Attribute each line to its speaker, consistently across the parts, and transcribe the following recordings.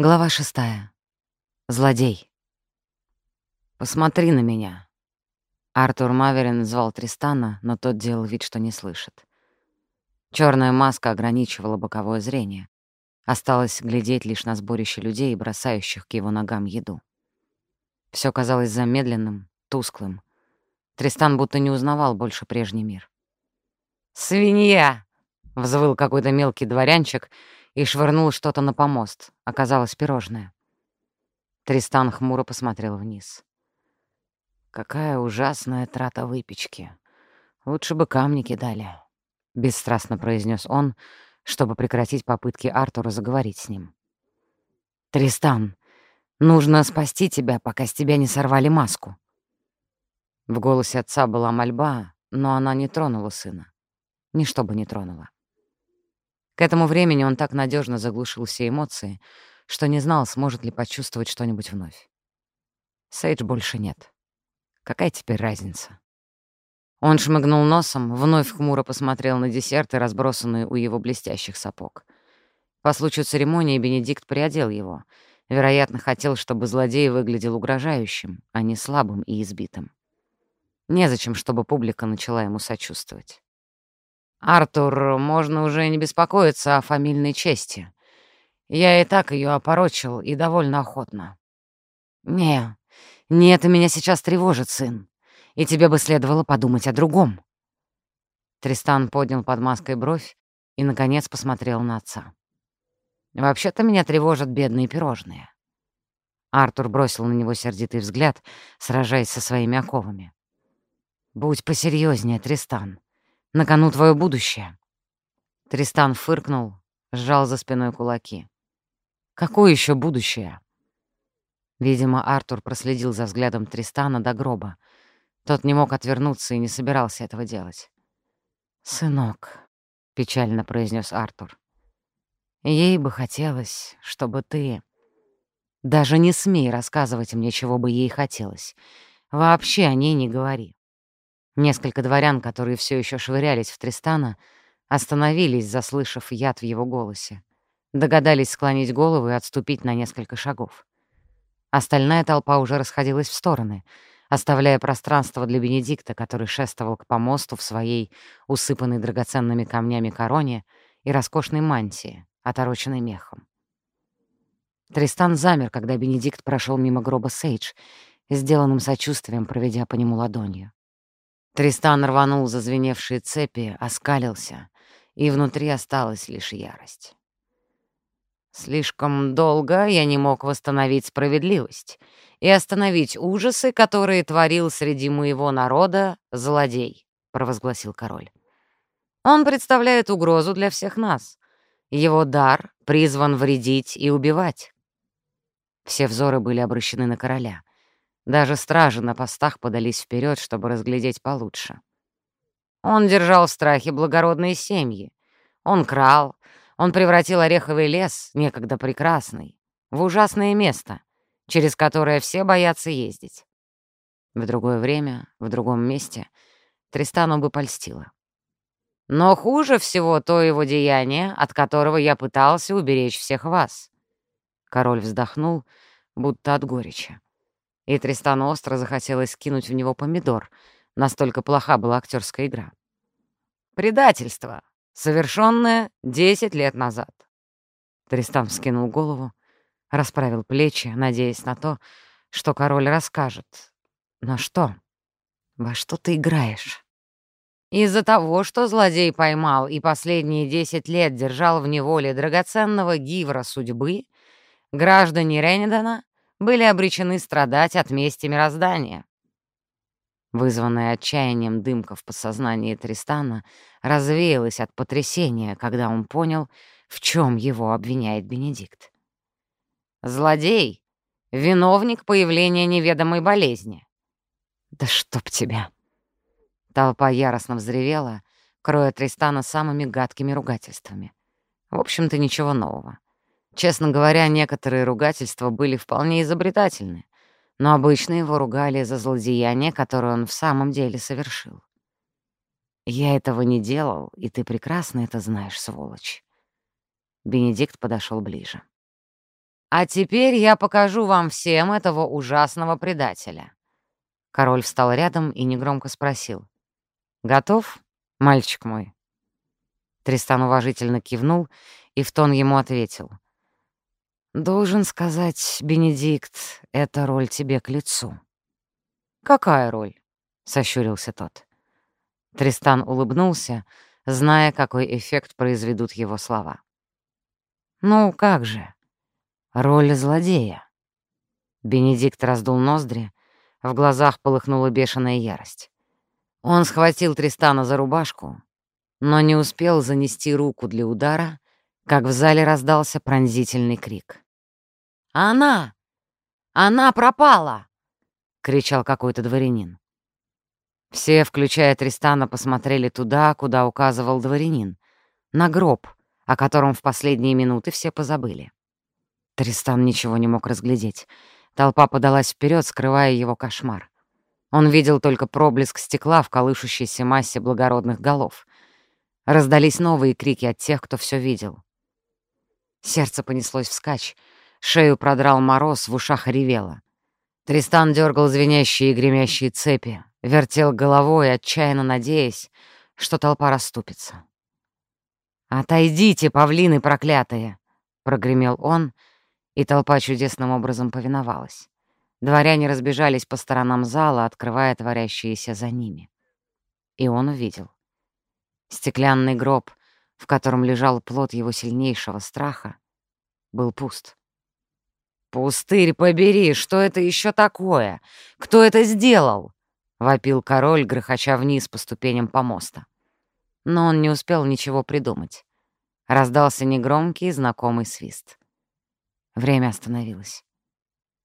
Speaker 1: Глава шестая. Злодей. «Посмотри на меня». Артур Маверин звал Тристана, но тот делал вид, что не слышит. Черная маска ограничивала боковое зрение. Осталось глядеть лишь на сборище людей, бросающих к его ногам еду. Все казалось замедленным, тусклым. Тристан будто не узнавал больше прежний мир. «Свинья!» — взвыл какой-то мелкий дворянчик — и швырнул что-то на помост. Оказалось пирожное. Тристан хмуро посмотрел вниз. «Какая ужасная трата выпечки. Лучше бы камни кидали», — бесстрастно произнес он, чтобы прекратить попытки Артура заговорить с ним. «Тристан, нужно спасти тебя, пока с тебя не сорвали маску». В голосе отца была мольба, но она не тронула сына. Ничто бы не тронула. К этому времени он так надежно заглушил все эмоции, что не знал, сможет ли почувствовать что-нибудь вновь. Сейдж больше нет. Какая теперь разница? Он шмыгнул носом, вновь хмуро посмотрел на десерты, разбросанные у его блестящих сапог. По случаю церемонии Бенедикт приодел его. Вероятно, хотел, чтобы злодей выглядел угрожающим, а не слабым и избитым. Незачем, чтобы публика начала ему сочувствовать. «Артур, можно уже не беспокоиться о фамильной чести. Я и так ее опорочил, и довольно охотно». «Не, не это меня сейчас тревожит, сын, и тебе бы следовало подумать о другом». Тристан поднял под маской бровь и, наконец, посмотрел на отца. «Вообще-то меня тревожат бедные пирожные». Артур бросил на него сердитый взгляд, сражаясь со своими оковами. «Будь посерьезнее, Тристан. На кону твое будущее». Тристан фыркнул, сжал за спиной кулаки. «Какое еще будущее?» Видимо, Артур проследил за взглядом Тристана до гроба. Тот не мог отвернуться и не собирался этого делать. «Сынок», — печально произнес Артур, — «ей бы хотелось, чтобы ты...» «Даже не смей рассказывать мне, чего бы ей хотелось. Вообще о ней не говори. Несколько дворян, которые все еще швырялись в Тристана, остановились, заслышав яд в его голосе. Догадались склонить голову и отступить на несколько шагов. Остальная толпа уже расходилась в стороны, оставляя пространство для Бенедикта, который шествовал к помосту в своей усыпанной драгоценными камнями короне и роскошной мантии, отороченной мехом. Тристан замер, когда Бенедикт прошел мимо гроба Сейдж, сделанным сочувствием проведя по нему ладонью. Тристан рванул зазвеневшие цепи, оскалился, и внутри осталась лишь ярость. Слишком долго я не мог восстановить справедливость и остановить ужасы, которые творил среди моего народа злодей, — провозгласил король. Он представляет угрозу для всех нас. Его дар призван вредить и убивать. Все взоры были обращены на короля. Даже стражи на постах подались вперед, чтобы разглядеть получше. Он держал в страхе благородные семьи. Он крал, он превратил ореховый лес, некогда прекрасный, в ужасное место, через которое все боятся ездить. В другое время, в другом месте Тристану бы польстило. Но хуже всего то его деяние, от которого я пытался уберечь всех вас. Король вздохнул, будто от горечи и Тристану остро захотелось скинуть в него помидор. Настолько плоха была актерская игра. «Предательство, совершенное десять лет назад». Тристан вскинул голову, расправил плечи, надеясь на то, что король расскажет. «Но что? Во что ты играешь?» Из-за того, что злодей поймал и последние десять лет держал в неволе драгоценного гивра судьбы, граждане Ренедана были обречены страдать от мести мироздания. Вызванная отчаянием дымка в подсознании Тристана развеялась от потрясения, когда он понял, в чем его обвиняет Бенедикт. «Злодей — виновник появления неведомой болезни». «Да чтоб тебя!» Толпа яростно взревела, кроя Тристана самыми гадкими ругательствами. В общем-то, ничего нового. Честно говоря, некоторые ругательства были вполне изобретательны, но обычно его ругали за злодеяние, которое он в самом деле совершил. «Я этого не делал, и ты прекрасно это знаешь, сволочь». Бенедикт подошел ближе. «А теперь я покажу вам всем этого ужасного предателя». Король встал рядом и негромко спросил. «Готов, мальчик мой?» Тристан уважительно кивнул и в тон ему ответил. «Должен сказать, Бенедикт, эта роль тебе к лицу». «Какая роль?» — сощурился тот. Тристан улыбнулся, зная, какой эффект произведут его слова. «Ну, как же? Роль злодея». Бенедикт раздул ноздри, в глазах полыхнула бешеная ярость. Он схватил Тристана за рубашку, но не успел занести руку для удара, как в зале раздался пронзительный крик. «Она! Она пропала!» — кричал какой-то дворянин. Все, включая Тристана, посмотрели туда, куда указывал дворянин, на гроб, о котором в последние минуты все позабыли. Тристан ничего не мог разглядеть. Толпа подалась вперед, скрывая его кошмар. Он видел только проблеск стекла в колышущейся массе благородных голов. Раздались новые крики от тех, кто все видел. Сердце понеслось вскачь, шею продрал мороз, в ушах ревело. Тристан дергал звенящие и гремящие цепи, вертел головой, отчаянно надеясь, что толпа расступится. «Отойдите, павлины проклятые!» — прогремел он, и толпа чудесным образом повиновалась. Дворяне разбежались по сторонам зала, открывая творящиеся за ними. И он увидел. Стеклянный гроб, в котором лежал плод его сильнейшего страха, был пуст. «Пустырь побери, что это еще такое? Кто это сделал?» — вопил король, грохоча вниз по ступеням помоста. Но он не успел ничего придумать. Раздался негромкий знакомый свист. Время остановилось.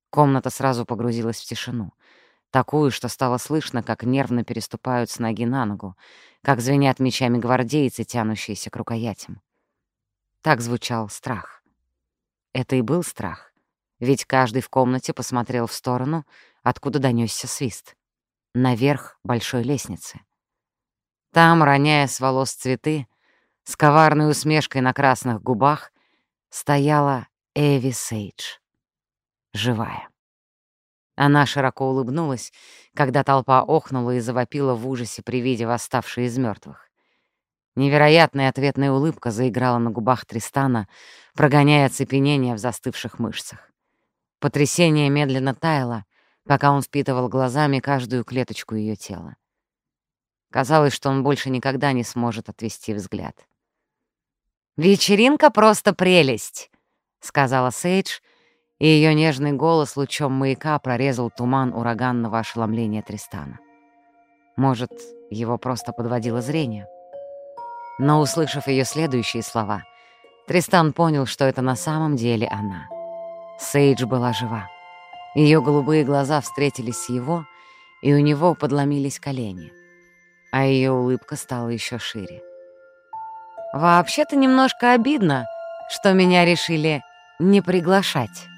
Speaker 1: Комната сразу погрузилась в тишину. Такую, что стало слышно, как нервно переступают с ноги на ногу, как звенят мечами гвардейцы, тянущиеся к рукоятям. Так звучал страх. Это и был страх, ведь каждый в комнате посмотрел в сторону, откуда донесся свист наверх большой лестницы. Там, роняя с волос цветы, с коварной усмешкой на красных губах, стояла Эви Сейдж, живая. Она широко улыбнулась, когда толпа охнула и завопила в ужасе при виде восставшей из мертвых. Невероятная ответная улыбка заиграла на губах Тристана, прогоняя оцепенение в застывших мышцах. Потрясение медленно таяло, пока он впитывал глазами каждую клеточку ее тела. Казалось, что он больше никогда не сможет отвести взгляд. «Вечеринка просто прелесть!» — сказала Сейдж, и ее нежный голос лучом маяка прорезал туман ураганного ошеломления Тристана. Может, его просто подводило зрение? Но, услышав ее следующие слова, Тристан понял, что это на самом деле она. Сейдж была жива. Ее голубые глаза встретились с его, и у него подломились колени, а ее улыбка стала еще шире. «Вообще-то немножко обидно, что меня решили не приглашать».